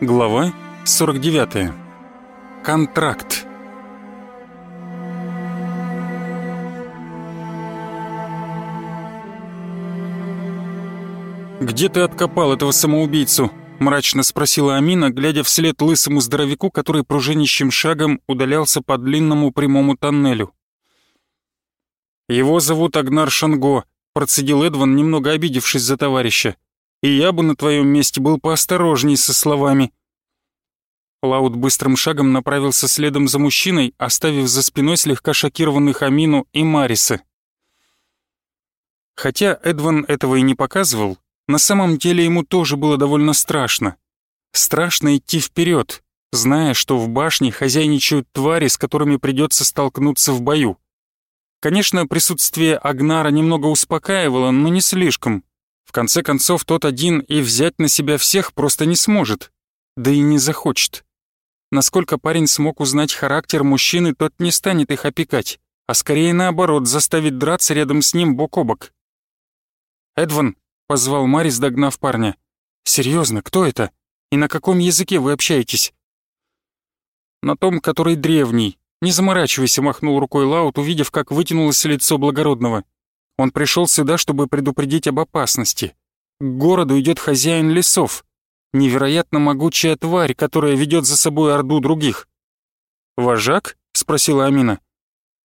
Глава 49. Контракт. «Где ты откопал этого самоубийцу?» — мрачно спросила Амина, глядя вслед лысому здоровяку, который пружинищим шагом удалялся по длинному прямому тоннелю. «Его зовут Агнар Шанго», — процедил Эдван, немного обидевшись за товарища. «И я бы на твоем месте был поосторожней со словами». Лаут быстрым шагом направился следом за мужчиной, оставив за спиной слегка шокированных Амину и Мариса. Хотя Эдван этого и не показывал, на самом деле ему тоже было довольно страшно. Страшно идти вперед, зная, что в башне хозяйничают твари, с которыми придется столкнуться в бою. Конечно, присутствие Агнара немного успокаивало, но не слишком. В конце концов, тот один и взять на себя всех просто не сможет, да и не захочет. Насколько парень смог узнать характер мужчины, тот не станет их опекать, а скорее наоборот заставит драться рядом с ним бок о бок. «Эдван», — позвал Марис, догнав парня. «Серьезно, кто это? И на каком языке вы общаетесь?» «На том, который древний. Не заморачивайся», — махнул рукой Лаут, увидев, как вытянулось лицо благородного. Он пришел сюда, чтобы предупредить об опасности. К городу идет хозяин лесов невероятно могучая тварь, которая ведет за собой орду других. «Вожак?» — спросила Амина.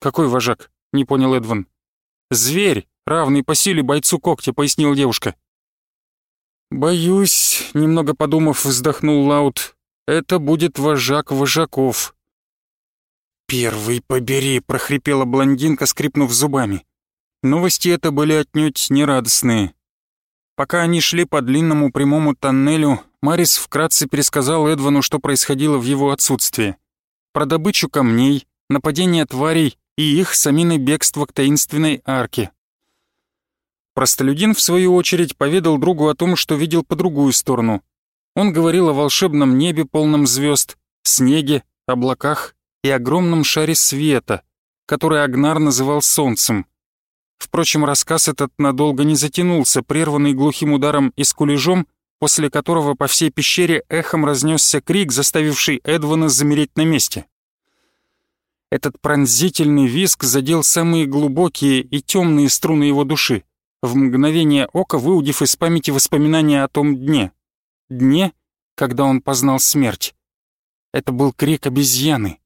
«Какой вожак?» — не понял Эдван. «Зверь, равный по силе бойцу когтя», — пояснила девушка. «Боюсь», — немного подумав, вздохнул Лаут, — «это будет вожак вожаков». «Первый побери», — прохрипела блондинка, скрипнув зубами. Новости это были отнюдь нерадостные. Пока они шли по длинному прямому тоннелю, Марис вкратце пересказал Эдвану, что происходило в его отсутствие. Про добычу камней, нападение тварей и их самины бегство к таинственной арке. Простолюдин, в свою очередь, поведал другу о том, что видел по другую сторону. Он говорил о волшебном небе, полном звезд, снеге, облаках и огромном шаре света, который Агнар называл солнцем. Впрочем, рассказ этот надолго не затянулся, прерванный глухим ударом и скулежом, после которого по всей пещере эхом разнесся крик, заставивший Эдвана замереть на месте. Этот пронзительный визг задел самые глубокие и темные струны его души, в мгновение ока выудив из памяти воспоминания о том дне. Дне, когда он познал смерть. Это был крик обезьяны.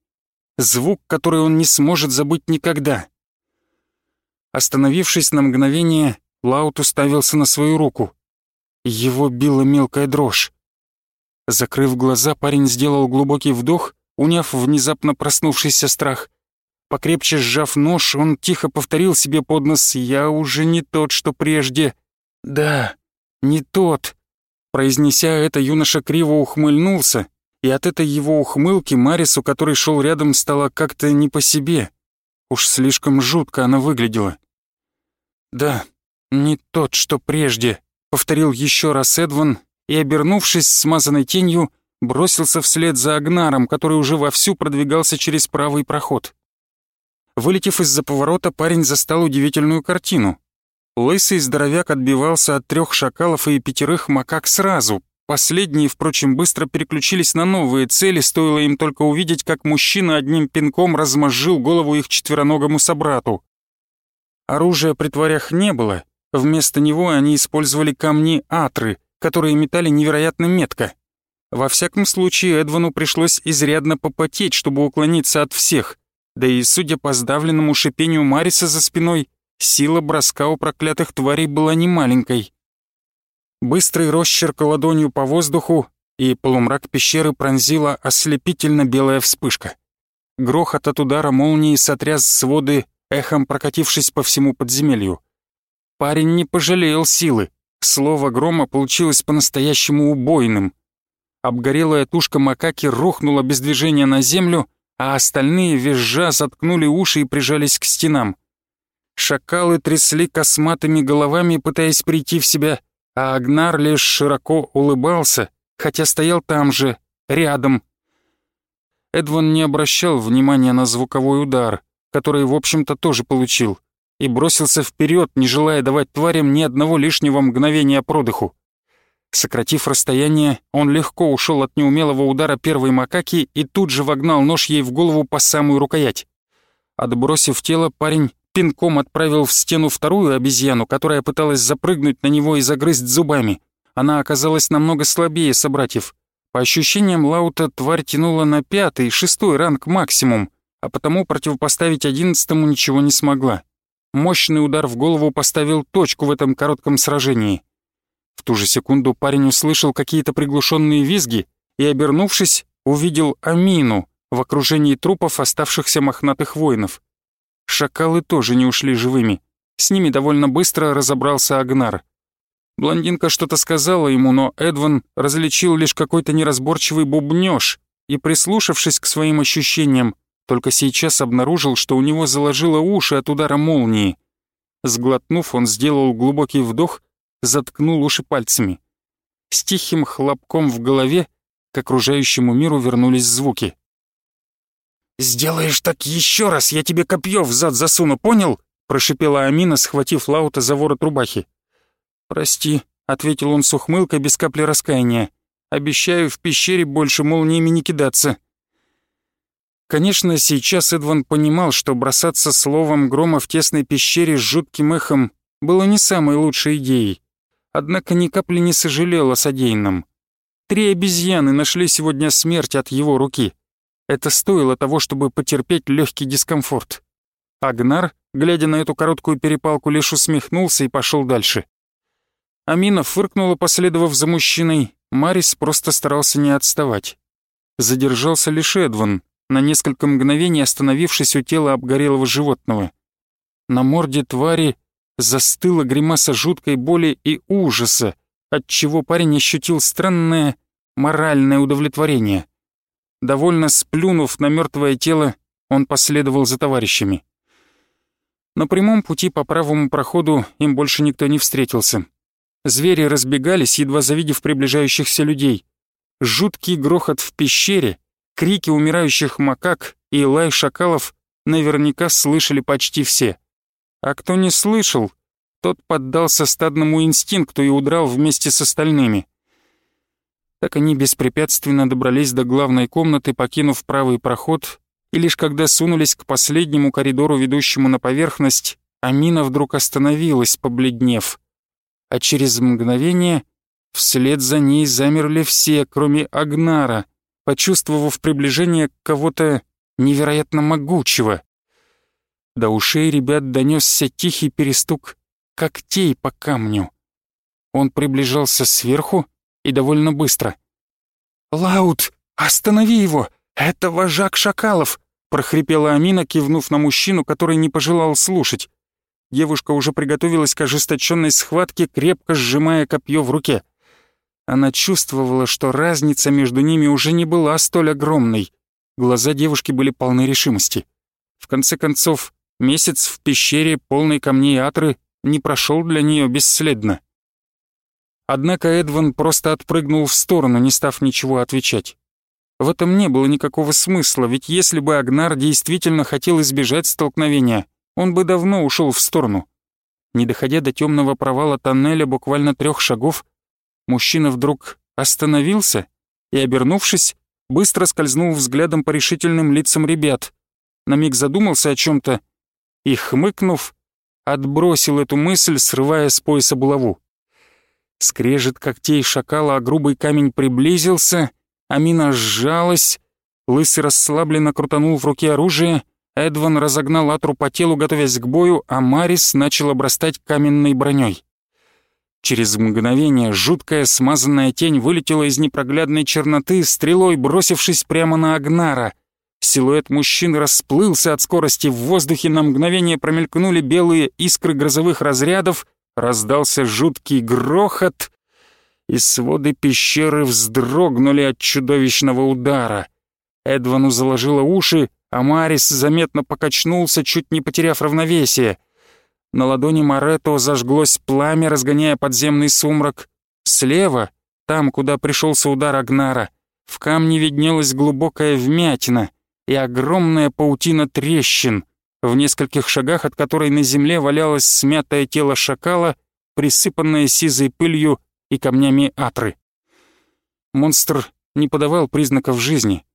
Звук, который он не сможет забыть никогда. Остановившись на мгновение, Лаут уставился на свою руку. Его била мелкая дрожь. Закрыв глаза, парень сделал глубокий вдох, уняв внезапно проснувшийся страх. Покрепче сжав нож, он тихо повторил себе под нос «Я уже не тот, что прежде». «Да, не тот». Произнеся это, юноша криво ухмыльнулся, и от этой его ухмылки Марису, который шел рядом, стало как-то не по себе. Уж слишком жутко она выглядела. «Да, не тот, что прежде», — повторил еще раз Эдван и, обернувшись смазанной тенью, бросился вслед за Агнаром, который уже вовсю продвигался через правый проход. Вылетев из-за поворота, парень застал удивительную картину. Лысый здоровяк отбивался от трех шакалов и пятерых макак сразу. Последние, впрочем, быстро переключились на новые цели, стоило им только увидеть, как мужчина одним пинком размозжил голову их четвероногому собрату. Оружия при тварях не было, вместо него они использовали камни атры, которые метали невероятно метко. Во всяком случае, Эдвану пришлось изрядно попотеть, чтобы уклониться от всех, да и, судя по сдавленному шипению Мариса за спиной, сила броска у проклятых тварей была немаленькой. Быстрый росчерк ладонью по воздуху, и полумрак пещеры пронзила ослепительно белая вспышка. Грохот от удара молнии сотряс своды эхом прокатившись по всему подземелью. Парень не пожалел силы. Слово грома получилось по-настоящему убойным. Обгорелая тушка макаки рухнула без движения на землю, а остальные визжа заткнули уши и прижались к стенам. Шакалы трясли косматыми головами, пытаясь прийти в себя, а Агнар лишь широко улыбался, хотя стоял там же, рядом. Эдван не обращал внимания на звуковой удар который, в общем-то, тоже получил, и бросился вперед, не желая давать тварям ни одного лишнего мгновения продыху. Сократив расстояние, он легко ушел от неумелого удара первой макаки и тут же вогнал нож ей в голову по самую рукоять. Отбросив тело, парень пинком отправил в стену вторую обезьяну, которая пыталась запрыгнуть на него и загрызть зубами. Она оказалась намного слабее собратьев. По ощущениям Лаута, тварь тянула на пятый, шестой ранг максимум, а потому противопоставить одиннадцатому ничего не смогла. Мощный удар в голову поставил точку в этом коротком сражении. В ту же секунду парень услышал какие-то приглушенные визги и, обернувшись, увидел Амину в окружении трупов оставшихся мохнатых воинов. Шакалы тоже не ушли живыми. С ними довольно быстро разобрался Агнар. Блондинка что-то сказала ему, но Эдван различил лишь какой-то неразборчивый бубнёж и, прислушавшись к своим ощущениям, только сейчас обнаружил, что у него заложило уши от удара молнии. Сглотнув, он сделал глубокий вдох, заткнул уши пальцами. С тихим хлопком в голове к окружающему миру вернулись звуки. «Сделаешь так еще раз, я тебе копье в зад засуну, понял?» прошипела Амина, схватив Лаута за ворот рубахи. «Прости», — ответил он с ухмылкой без капли раскаяния. «Обещаю в пещере больше молниями не кидаться». Конечно, сейчас Эдван понимал, что бросаться словом грома в тесной пещере с жутким эхом было не самой лучшей идеей. Однако ни капли не сожалел о содеянном. Три обезьяны нашли сегодня смерть от его руки. Это стоило того, чтобы потерпеть легкий дискомфорт. Агнар, глядя на эту короткую перепалку, лишь усмехнулся и пошел дальше. Амина фыркнула, последовав за мужчиной. Марис просто старался не отставать. Задержался лишь Эдван, на несколько мгновений остановившись у тела обгорелого животного. На морде твари застыла гримаса жуткой боли и ужаса, отчего парень ощутил странное моральное удовлетворение. Довольно сплюнув на мертвое тело, он последовал за товарищами. На прямом пути по правому проходу им больше никто не встретился. Звери разбегались, едва завидев приближающихся людей. Жуткий грохот в пещере, крики умирающих макак и лай шакалов наверняка слышали почти все. А кто не слышал, тот поддался стадному инстинкту и удрал вместе с остальными. Так они беспрепятственно добрались до главной комнаты, покинув правый проход, и лишь когда сунулись к последнему коридору, ведущему на поверхность, Амина вдруг остановилась, побледнев. А через мгновение вслед за ней замерли все, кроме Агнара, почувствовав приближение кого-то невероятно могучего. До ушей ребят донесся тихий перестук когтей по камню. Он приближался сверху, и довольно быстро. «Лаут, останови его! Это вожак шакалов!» — прохрипела Амина, кивнув на мужчину, который не пожелал слушать. Девушка уже приготовилась к ожесточенной схватке, крепко сжимая копье в руке. Она чувствовала, что разница между ними уже не была столь огромной. Глаза девушки были полны решимости. В конце концов, месяц в пещере, полной камней Атры, не прошел для нее бесследно. Однако Эдван просто отпрыгнул в сторону, не став ничего отвечать. В этом не было никакого смысла, ведь если бы Агнар действительно хотел избежать столкновения, он бы давно ушел в сторону. Не доходя до темного провала тоннеля буквально трех шагов, мужчина вдруг остановился и, обернувшись, быстро скользнул взглядом по решительным лицам ребят, на миг задумался о чем то и, хмыкнув, отбросил эту мысль, срывая с пояса булаву. Скрежет когтей шакала, а грубый камень приблизился, Амина сжалась, лысый расслабленно крутанул в руке оружие, Эдван разогнал Атру по телу, готовясь к бою, а Марис начал обрастать каменной броней. Через мгновение жуткая смазанная тень вылетела из непроглядной черноты, стрелой бросившись прямо на Агнара. Силуэт мужчины расплылся от скорости, в воздухе на мгновение промелькнули белые искры грозовых разрядов, раздался жуткий грохот, и своды пещеры вздрогнули от чудовищного удара. Эдвану заложило уши, а Марис заметно покачнулся, чуть не потеряв равновесие. На ладони Марето зажглось пламя, разгоняя подземный сумрак. Слева, там, куда пришелся удар Агнара, в камне виднелась глубокая вмятина и огромная паутина трещин — в нескольких шагах от которой на земле валялось смятое тело шакала, присыпанное сизой пылью и камнями атры. Монстр не подавал признаков жизни.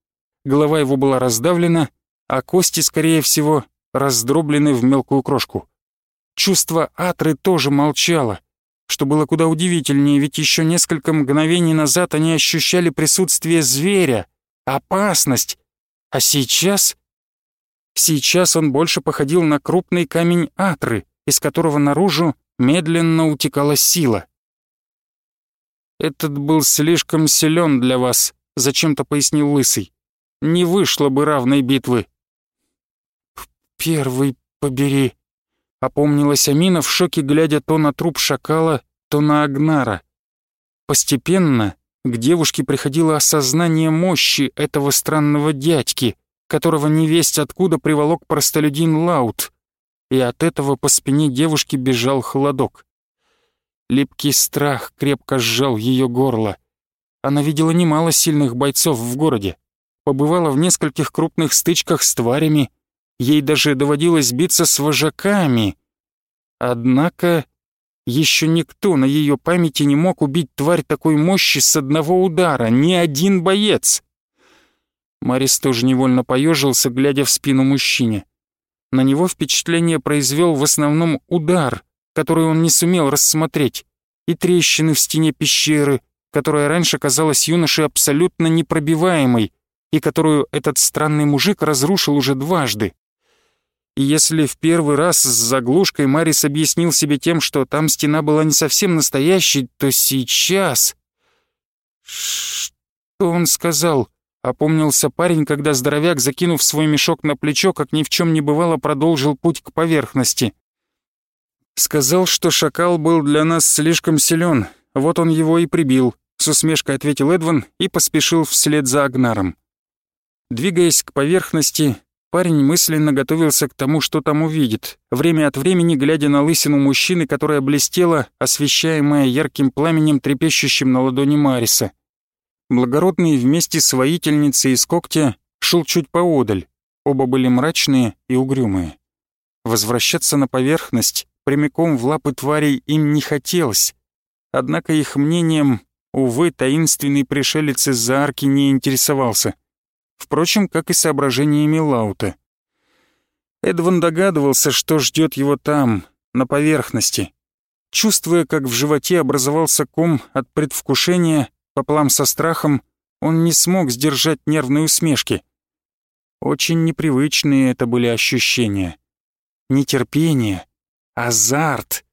Голова его была раздавлена, а кости, скорее всего, раздроблены в мелкую крошку. Чувство атры тоже молчало, что было куда удивительнее, ведь еще несколько мгновений назад они ощущали присутствие зверя, опасность, а сейчас... Сейчас он больше походил на крупный камень атры, из которого наружу медленно утекала сила. «Этот был слишком силен для вас», — зачем-то пояснил Лысый. «Не вышло бы равной битвы». «Первый побери», — опомнилась Амина в шоке, глядя то на труп шакала, то на Агнара. Постепенно к девушке приходило осознание мощи этого странного дядьки, которого невесть откуда приволок простолюдин Лаут, и от этого по спине девушки бежал холодок. Липкий страх крепко сжал ее горло. Она видела немало сильных бойцов в городе, побывала в нескольких крупных стычках с тварями, ей даже доводилось биться с вожаками. Однако еще никто на ее памяти не мог убить тварь такой мощи с одного удара, ни один боец. Марис тоже невольно поежился, глядя в спину мужчине. На него впечатление произвел в основном удар, которую он не сумел рассмотреть, и трещины в стене пещеры, которая раньше казалась юноше абсолютно непробиваемой, и которую этот странный мужик разрушил уже дважды. И если в первый раз с заглушкой Марис объяснил себе тем, что там стена была не совсем настоящей, то сейчас... Что он сказал? Опомнился парень, когда здоровяк, закинув свой мешок на плечо, как ни в чем не бывало, продолжил путь к поверхности. «Сказал, что шакал был для нас слишком силен, вот он его и прибил», с усмешкой ответил Эдван и поспешил вслед за Агнаром. Двигаясь к поверхности, парень мысленно готовился к тому, что там увидит, время от времени глядя на лысину мужчины, которая блестела, освещаемая ярким пламенем, трепещущим на ладони Мариса. Благородный вместе с воительницей из когтя шел чуть поодаль, оба были мрачные и угрюмые. Возвращаться на поверхность прямиком в лапы тварей им не хотелось. Однако их мнением, увы, таинственный пришелец из-за арки не интересовался. Впрочем, как и соображениями Лаута. Эдван догадывался, что ждет его там, на поверхности. Чувствуя, как в животе образовался ком от предвкушения, пополам со страхом, он не смог сдержать нервные усмешки. Очень непривычные это были ощущения. Нетерпение, азарт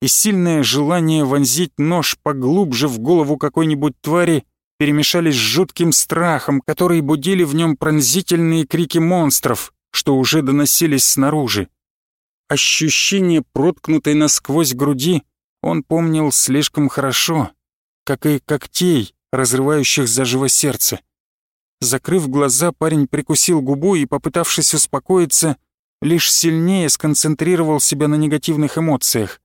и сильное желание вонзить нож поглубже в голову какой-нибудь твари перемешались с жутким страхом, который будили в нем пронзительные крики монстров, что уже доносились снаружи. Ощущение проткнутой насквозь груди он помнил слишком хорошо, как и когтей, разрывающих заживо сердце. Закрыв глаза, парень прикусил губу и, попытавшись успокоиться, лишь сильнее сконцентрировал себя на негативных эмоциях.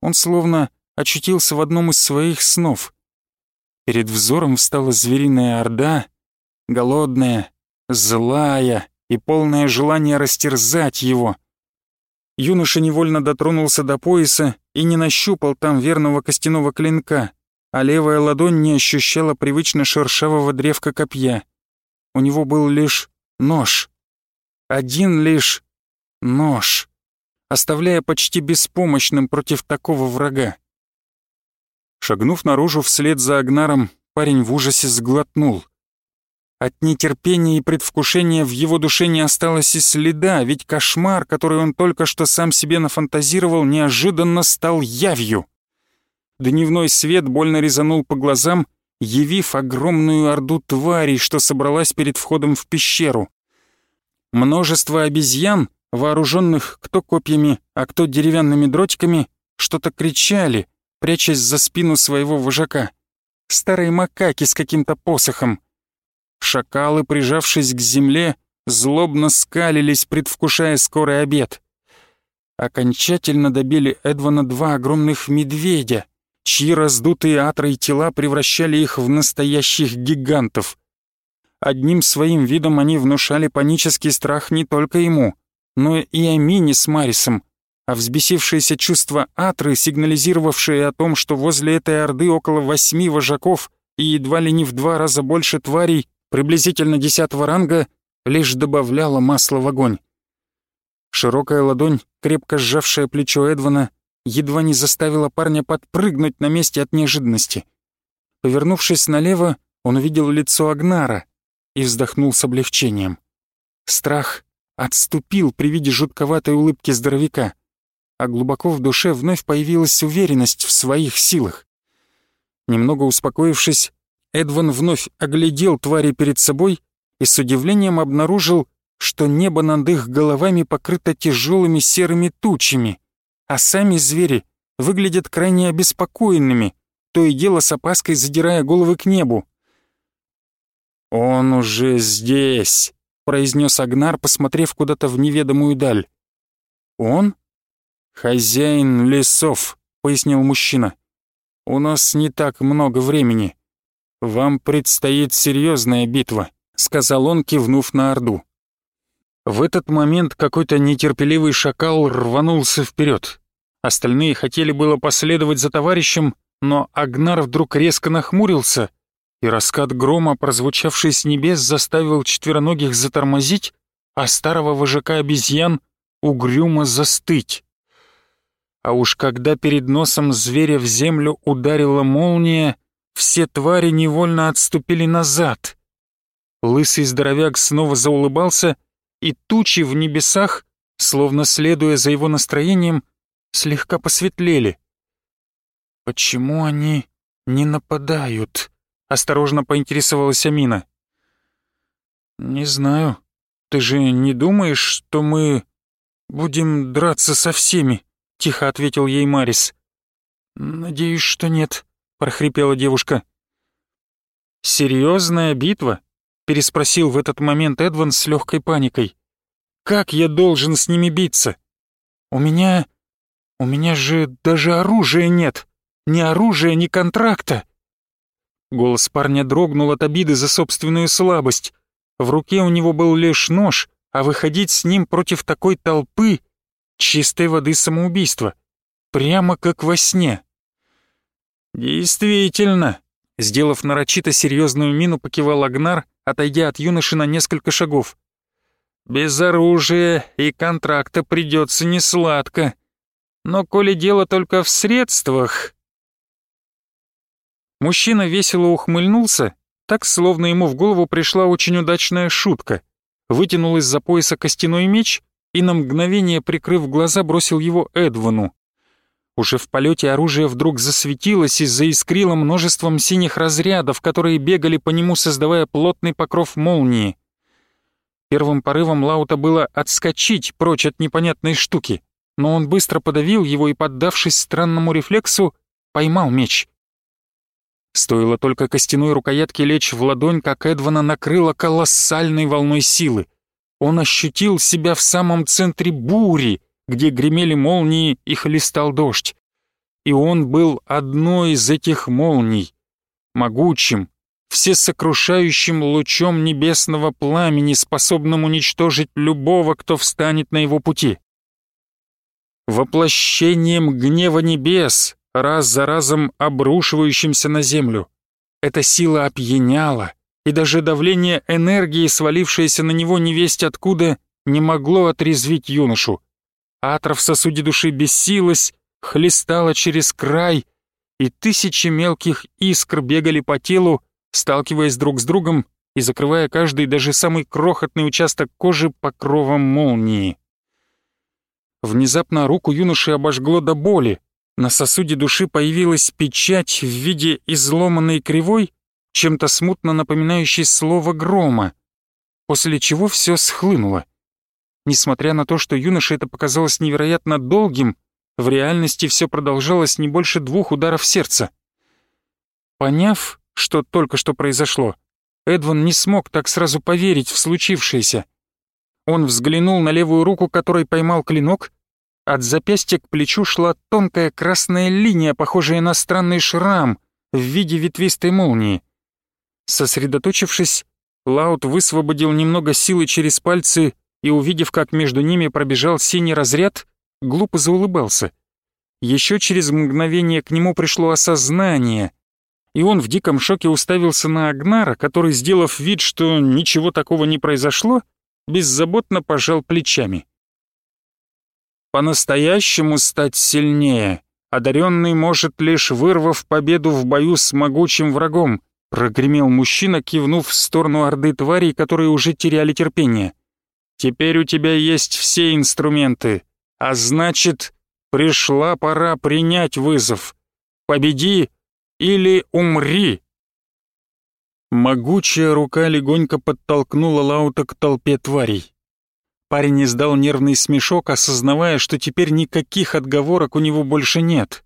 Он словно очутился в одном из своих снов. Перед взором встала звериная орда, голодная, злая и полное желание растерзать его. Юноша невольно дотронулся до пояса и не нащупал там верного костяного клинка, а левая ладонь не ощущала привычно шершавого древка копья. У него был лишь нож — один лишь нож, оставляя почти беспомощным против такого врага. Шагнув наружу вслед за Агнаром, парень в ужасе сглотнул. От нетерпения и предвкушения в его душе не осталось и следа, ведь кошмар, который он только что сам себе нафантазировал, неожиданно стал явью. Дневной свет больно резанул по глазам, явив огромную орду тварей, что собралась перед входом в пещеру. Множество обезьян, вооруженных кто копьями, а кто деревянными дротиками, что-то кричали, прячась за спину своего вожака. Старые макаки с каким-то посохом. Шакалы, прижавшись к земле, злобно скалились, предвкушая скорый обед. Окончательно добили Эдвана два огромных медведя, чьи раздутые атрой тела превращали их в настоящих гигантов — Одним своим видом они внушали панический страх не только ему, но и Амине с Марисом, а взбесившееся чувство Атры, сигнализировавшее о том, что возле этой орды около восьми вожаков и едва ли не в два раза больше тварей, приблизительно десятого ранга, лишь добавляло масла в огонь. Широкая ладонь, крепко сжавшая плечо Эдвана, едва не заставила парня подпрыгнуть на месте от неожиданности. Повернувшись налево, он увидел лицо Агнара и вздохнул с облегчением. Страх отступил при виде жутковатой улыбки здоровяка, а глубоко в душе вновь появилась уверенность в своих силах. Немного успокоившись, Эдван вновь оглядел твари перед собой и с удивлением обнаружил, что небо над их головами покрыто тяжелыми серыми тучами, а сами звери выглядят крайне обеспокоенными, то и дело с опаской задирая головы к небу. «Он уже здесь», — произнес Агнар, посмотрев куда-то в неведомую даль. «Он?» «Хозяин лесов», — пояснил мужчина. «У нас не так много времени. Вам предстоит серьезная битва», — сказал он, кивнув на Орду. В этот момент какой-то нетерпеливый шакал рванулся вперед. Остальные хотели было последовать за товарищем, но Агнар вдруг резко нахмурился — и раскат грома, прозвучавший с небес, заставил четвероногих затормозить, а старого вожака обезьян угрюмо застыть. А уж когда перед носом зверя в землю ударила молния, все твари невольно отступили назад. Лысый здоровяк снова заулыбался, и тучи в небесах, словно следуя за его настроением, слегка посветлели. «Почему они не нападают?» — осторожно поинтересовалась Амина. «Не знаю. Ты же не думаешь, что мы будем драться со всеми?» — тихо ответил ей Марис. «Надеюсь, что нет», — прохрипела девушка. «Серьезная битва?» — переспросил в этот момент Эдван с легкой паникой. «Как я должен с ними биться? У меня... у меня же даже оружия нет. Ни оружия, ни контракта. Голос парня дрогнул от обиды за собственную слабость. В руке у него был лишь нож, а выходить с ним против такой толпы — чистой воды самоубийство. Прямо как во сне. «Действительно», — сделав нарочито серьезную мину, покивал Агнар, отойдя от юноши на несколько шагов. «Без оружия и контракта придется несладко. Но коли дело только в средствах, Мужчина весело ухмыльнулся, так словно ему в голову пришла очень удачная шутка. Вытянул из-за пояса костяной меч и на мгновение, прикрыв глаза, бросил его Эдвану. Уже в полете оружие вдруг засветилось и заискрило множеством синих разрядов, которые бегали по нему, создавая плотный покров молнии. Первым порывом Лаута было отскочить прочь от непонятной штуки, но он быстро подавил его и, поддавшись странному рефлексу, поймал меч. Стоило только костяной рукоятке лечь в ладонь, как Эдвана накрыло колоссальной волной силы. Он ощутил себя в самом центре бури, где гремели молнии и хлестал дождь. И он был одной из этих молний, могучим, всесокрушающим лучом небесного пламени, способным уничтожить любого, кто встанет на его пути. Воплощением гнева небес, раз за разом обрушивающимся на землю. Эта сила опьяняла, и даже давление энергии, свалившееся на него невесть откуда, не могло отрезвить юношу. Атра в сосуде души бессилась, хлестала через край, и тысячи мелких искр бегали по телу, сталкиваясь друг с другом и закрывая каждый, даже самый крохотный участок кожи покровом молнии. Внезапно руку юноши обожгло до боли, на сосуде души появилась печать в виде изломанной кривой, чем-то смутно напоминающей слово грома, после чего все схлынуло. Несмотря на то, что юноше это показалось невероятно долгим, в реальности все продолжалось не больше двух ударов сердца. Поняв, что только что произошло, Эдван не смог так сразу поверить в случившееся. Он взглянул на левую руку, которой поймал клинок, от запястья к плечу шла тонкая красная линия, похожая на странный шрам в виде ветвистой молнии. Сосредоточившись, Лаут высвободил немного силы через пальцы и, увидев, как между ними пробежал синий разряд, глупо заулыбался. Еще через мгновение к нему пришло осознание, и он в диком шоке уставился на Агнара, который, сделав вид, что ничего такого не произошло, беззаботно пожал плечами. По-настоящему стать сильнее одаренный может лишь вырвав победу в бою с могучим врагом, прогремел мужчина, кивнув в сторону орды тварей, которые уже теряли терпение. Теперь у тебя есть все инструменты, а значит, пришла пора принять вызов. Победи или умри. Могучая рука легонько подтолкнула Лаута к толпе тварей. Парень издал нервный смешок, осознавая, что теперь никаких отговорок у него больше нет.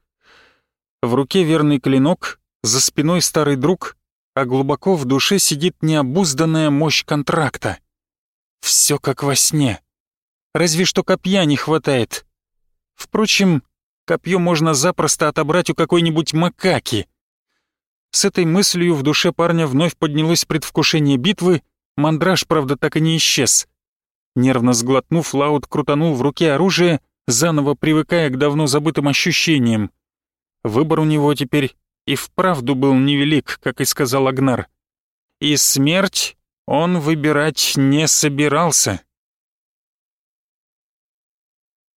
В руке верный клинок, за спиной старый друг, а глубоко в душе сидит необузданная мощь контракта. Все как во сне. Разве что копья не хватает. Впрочем, копье можно запросто отобрать у какой-нибудь макаки. С этой мыслью в душе парня вновь поднялось предвкушение битвы, мандраж, правда, так и не исчез. Нервно сглотнув, Лаут крутанул в руке оружие, заново привыкая к давно забытым ощущениям. Выбор у него теперь и вправду был невелик, как и сказал Агнар. И смерть он выбирать не собирался.